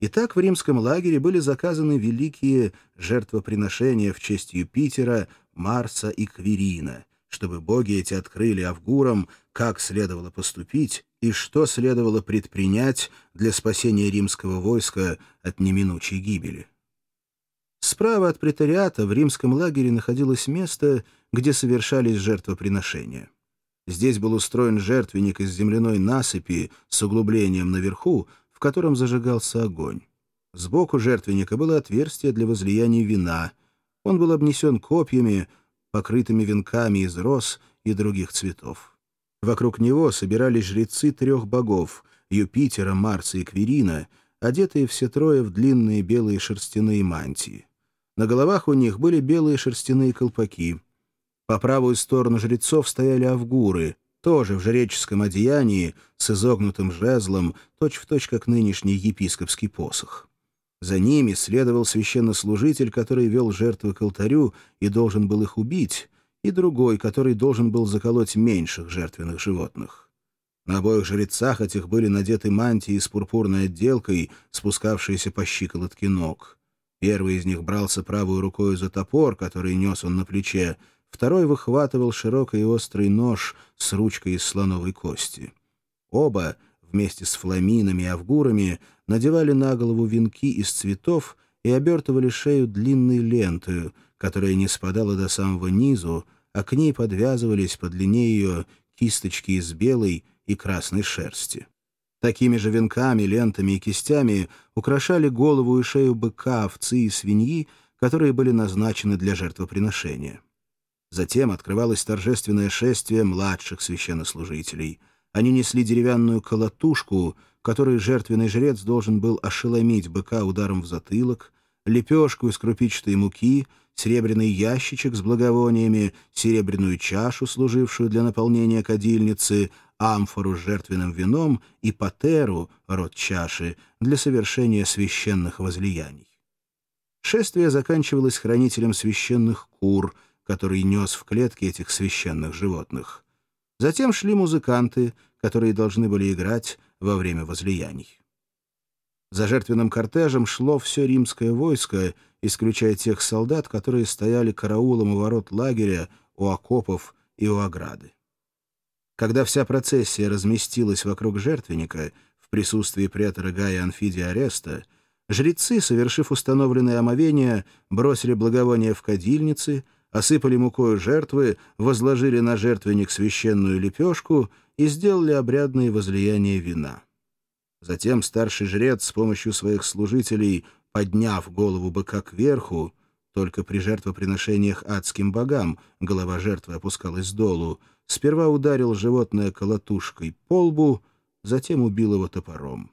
Итак, в римском лагере были заказаны великие жертвоприношения в честь Юпитера, Марса и Квирина, чтобы боги эти открыли Авгурам, как следовало поступить и что следовало предпринять для спасения римского войска от неминучей гибели. Справа от претариата в римском лагере находилось место, где совершались жертвоприношения. Здесь был устроен жертвенник из земляной насыпи с углублением наверху, в котором зажигался огонь. Сбоку жертвенника было отверстие для возлияния вина. Он был обнесен копьями, покрытыми венками из роз и других цветов. Вокруг него собирались жрецы трех богов — Юпитера, Марса и Квирина, одетые все трое в длинные белые шерстяные мантии. На головах у них были белые шерстяные колпаки. По правую сторону жрецов стояли авгуры — тоже в жреческом одеянии, с изогнутым жезлом, точь-в-точь точь как нынешний епископский посох. За ними следовал священнослужитель, который вел жертвы к алтарю и должен был их убить, и другой, который должен был заколоть меньших жертвенных животных. На обоих жрецах этих были надеты мантии с пурпурной отделкой, спускавшиеся по щиколотке ног. Первый из них брался правой рукой за топор, который нес он на плече, второй выхватывал широкий и острый нож с ручкой из слоновой кости. Оба, вместе с фламинами и авгурами, надевали на голову венки из цветов и обертывали шею длинной лентой, которая не спадала до самого низу, а к ней подвязывались по длине ее кисточки из белой и красной шерсти. Такими же венками, лентами и кистями украшали голову и шею быка, овцы и свиньи, которые были назначены для жертвоприношения. Затем открывалось торжественное шествие младших священнослужителей. Они несли деревянную колотушку, которой жертвенный жрец должен был ошеломить быка ударом в затылок, лепешку из крупичатой муки, серебряный ящичек с благовониями, серебряную чашу, служившую для наполнения кадильницы, амфору с жертвенным вином и патеру, род чаши, для совершения священных возлияний. Шествие заканчивалось хранителем священных кур — который нес в клетке этих священных животных. Затем шли музыканты, которые должны были играть во время возлияний. За жертвенным кортежем шло все римское войско, исключая тех солдат, которые стояли караулом у ворот лагеря, у окопов и у ограды. Когда вся процессия разместилась вокруг жертвенника в присутствии претора Гая Анфидия Ареста, жрецы, совершив установленное омовение, бросили благовония в кадильницы — осыпали мукою жертвы, возложили на жертвенник священную лепешку и сделали обрядные возлияния вина. Затем старший жрец с помощью своих служителей, подняв голову быка кверху, только при жертвоприношениях адским богам голова жертвы опускалась долу, сперва ударил животное колотушкой по лбу, затем убил его топором.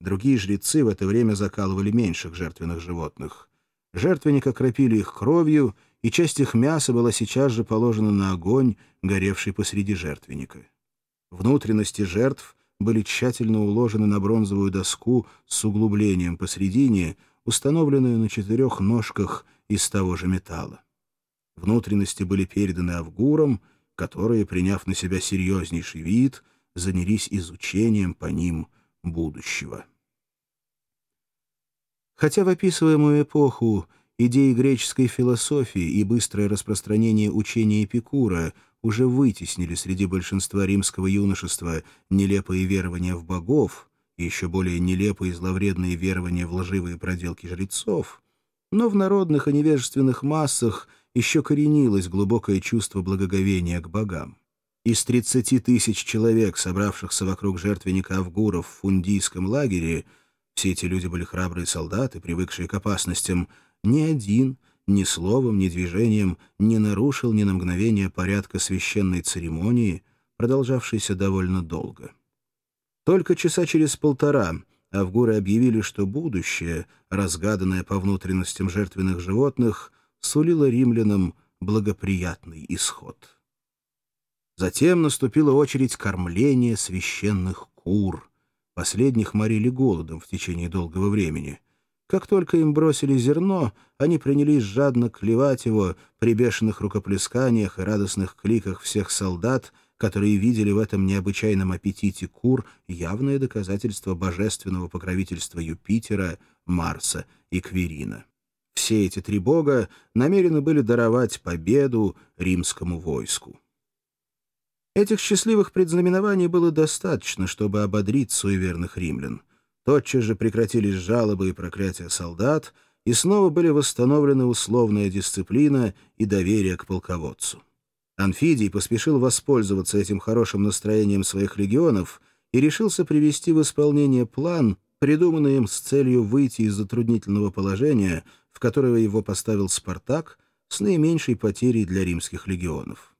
Другие жрецы в это время закалывали меньших жертвенных животных. Жертвенник окропили их кровью — и часть их мяса была сейчас же положена на огонь, горевший посреди жертвенника. Внутренности жертв были тщательно уложены на бронзовую доску с углублением посредине, установленную на четырех ножках из того же металла. Внутренности были переданы Авгурам, которые, приняв на себя серьезнейший вид, занялись изучением по ним будущего. Хотя в описываемую эпоху Идеи греческой философии и быстрое распространение учения Эпикура уже вытеснили среди большинства римского юношества нелепые верования в богов и еще более нелепые зловредные верования в лживые проделки жрецов, но в народных и невежественных массах еще коренилось глубокое чувство благоговения к богам. Из 30 тысяч человек, собравшихся вокруг жертвенника Авгуров в фундийском лагере, все эти люди были храбрые солдаты, привыкшие к опасностям, ни один, ни словом, ни движением не нарушил ни на мгновение порядка священной церемонии, продолжавшейся довольно долго. Только часа через полтора Авгуры объявили, что будущее, разгаданное по внутренностям жертвенных животных, сулило римлянам благоприятный исход. Затем наступила очередь кормления священных кур. Последних морили голодом в течение долгого времени — как только им бросили зерно, они принялись жадно клевать его при бешеных рукоплесканиях и радостных кликах всех солдат, которые видели в этом необычайном аппетите кур явное доказательство божественного покровительства Юпитера, Марса и Кверина. Все эти три бога намерены были даровать победу римскому войску. Этих счастливых предзнаменований было достаточно, чтобы ободрить суеверных римлян. Тотчас же прекратились жалобы и проклятия солдат, и снова были восстановлены условная дисциплина и доверие к полководцу. Анфидий поспешил воспользоваться этим хорошим настроением своих легионов и решился привести в исполнение план, придуманный им с целью выйти из затруднительного положения, в которое его поставил Спартак, с наименьшей потерей для римских легионов.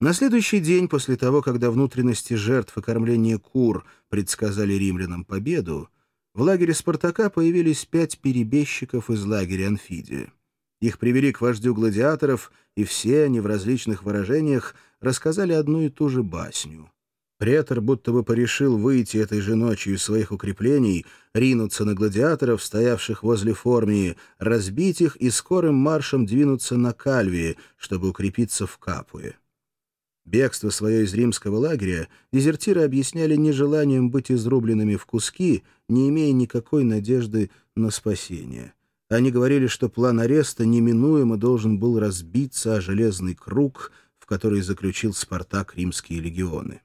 На следующий день после того, когда внутренности жертв и кормления кур предсказали римлянам победу, в лагере Спартака появились пять перебежчиков из лагеря Анфидия. Их привели к вождю гладиаторов, и все они в различных выражениях рассказали одну и ту же басню. Претор будто бы порешил выйти этой же ночью из своих укреплений, ринуться на гладиаторов, стоявших возле формии, разбить их и скорым маршем двинуться на Кальвии, чтобы укрепиться в Капуе. Бегство свое из римского лагеря дезертиры объясняли нежеланием быть изрубленными в куски, не имея никакой надежды на спасение. Они говорили, что план ареста неминуемо должен был разбиться о железный круг, в который заключил Спартак римские легионы.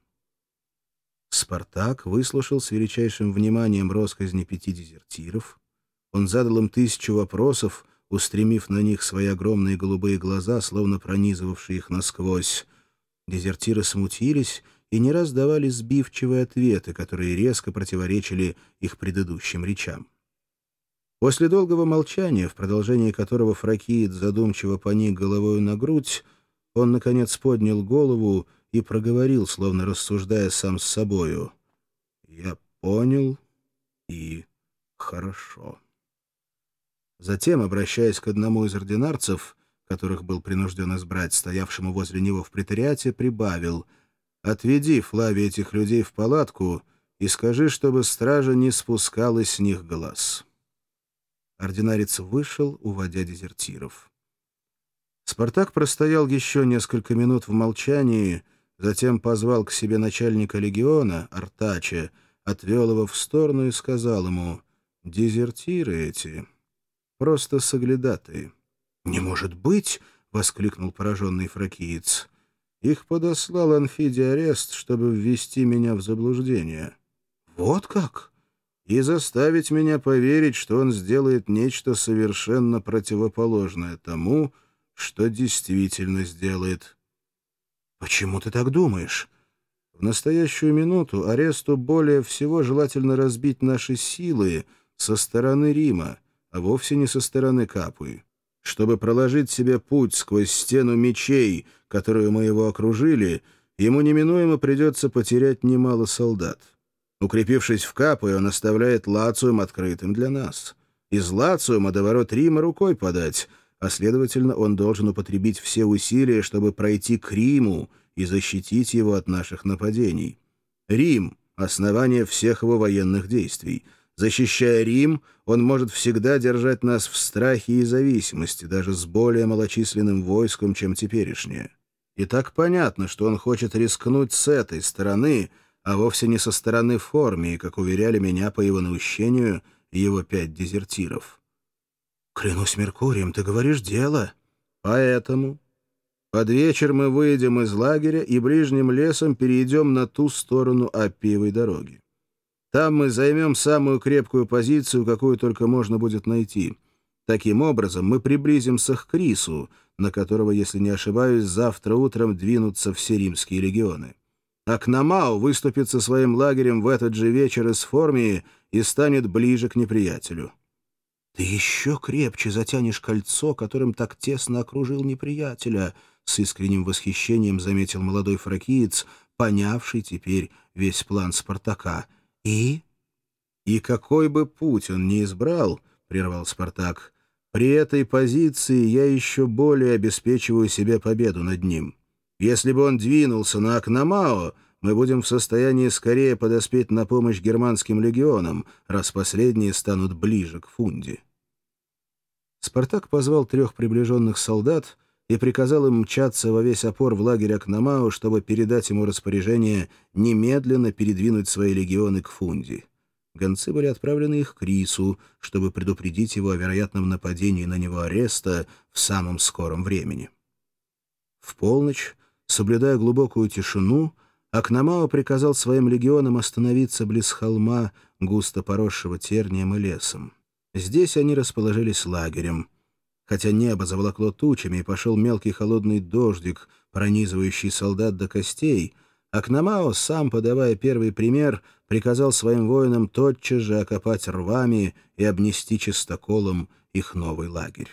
Спартак выслушал с величайшим вниманием росказни пяти дезертиров. Он задал им тысячу вопросов, устремив на них свои огромные голубые глаза, словно пронизывавшие их насквозь. Дезертиры смутились и не раз давали сбивчивые ответы, которые резко противоречили их предыдущим речам. После долгого молчания, в продолжении которого Фракиит задумчиво поник головою на грудь, он, наконец, поднял голову и проговорил, словно рассуждая сам с собою. «Я понял и хорошо». Затем, обращаясь к одному из ординарцев, которых был принужден избрать, стоявшему возле него в претариате, прибавил «Отведи, Флави, этих людей в палатку и скажи, чтобы стража не спускала с них глаз». Ординарец вышел, уводя дезертиров. Спартак простоял еще несколько минут в молчании, затем позвал к себе начальника легиона, Артача, отвел его в сторону и сказал ему «Дезертиры эти, просто соглядатые». «Не может быть!» — воскликнул пораженный фракиец. «Их подослал Анфидий Арест, чтобы ввести меня в заблуждение». «Вот как?» «И заставить меня поверить, что он сделает нечто совершенно противоположное тому, что действительно сделает». «Почему ты так думаешь?» В настоящую минуту аресту более всего желательно разбить наши силы со стороны Рима, а вовсе не со стороны Капуи. Чтобы проложить себе путь сквозь стену мечей, которую мы его окружили, ему неминуемо придется потерять немало солдат. Укрепившись в Капы, он оставляет Лациум открытым для нас. Из Лациума до ворот Рима рукой подать, а, следовательно, он должен употребить все усилия, чтобы пройти к Риму и защитить его от наших нападений. Рим — основание всех его военных действий — Защищая Рим, он может всегда держать нас в страхе и зависимости, даже с более малочисленным войском, чем теперешнее. И так понятно, что он хочет рискнуть с этой стороны, а вовсе не со стороны Формии, как уверяли меня по его наущению его пять дезертиров. «Клянусь Меркурием, ты говоришь дело». «Поэтому под вечер мы выйдем из лагеря и ближним лесом перейдем на ту сторону Аппиевой дороги. Там мы займем самую крепкую позицию, какую только можно будет найти. Таким образом, мы приблизимся к Крису, на которого, если не ошибаюсь, завтра утром двинутся все римские легионы. Акномау выступит со своим лагерем в этот же вечер из Формии и станет ближе к неприятелю. «Ты еще крепче затянешь кольцо, которым так тесно окружил неприятеля», — с искренним восхищением заметил молодой фракиец, понявший теперь весь план Спартака — «И?» «И какой бы путь он ни избрал, — прервал Спартак, — при этой позиции я еще более обеспечиваю себе победу над ним. Если бы он двинулся на Акномао, мы будем в состоянии скорее подоспеть на помощь германским легионам, раз последние станут ближе к Фунде». Спартак позвал трех приближенных солдат и приказал им мчаться во весь опор в лагерь Акнамао, чтобы передать ему распоряжение немедленно передвинуть свои легионы к Фунди. Гонцы были отправлены их к Рису, чтобы предупредить его о вероятном нападении на него ареста в самом скором времени. В полночь, соблюдая глубокую тишину, Акнамао приказал своим легионам остановиться близ холма, густо поросшего тернием и лесом. Здесь они расположились лагерем. Хотя небо заволокло тучами и пошел мелкий холодный дождик, пронизывающий солдат до костей, Акнамао, сам подавая первый пример, приказал своим воинам тотчас же окопать рвами и обнести чистоколом их новый лагерь.